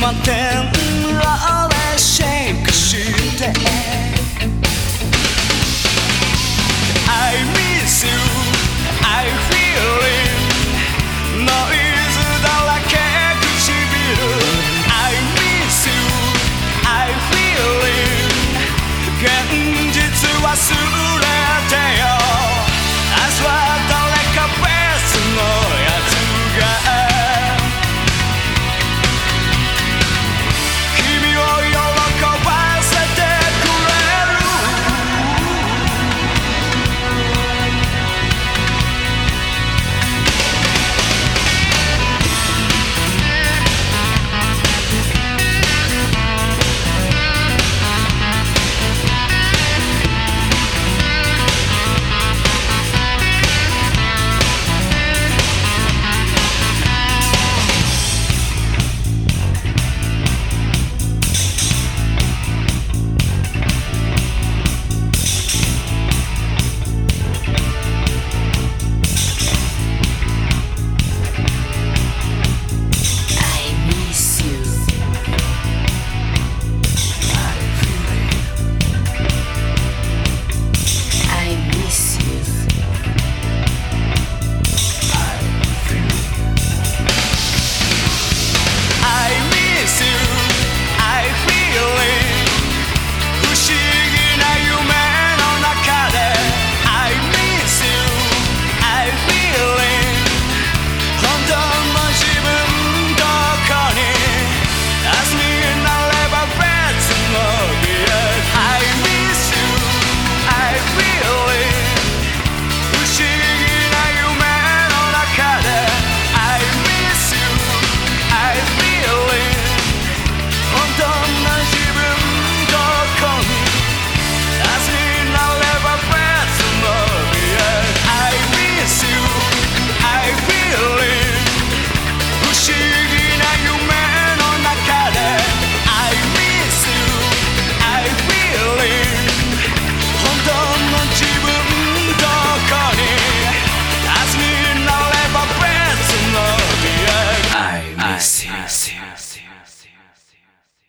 摩天楼でシェイクして I miss you, I feel it ノイズだらけ唇 I miss you, I feel it 現実忘れてよ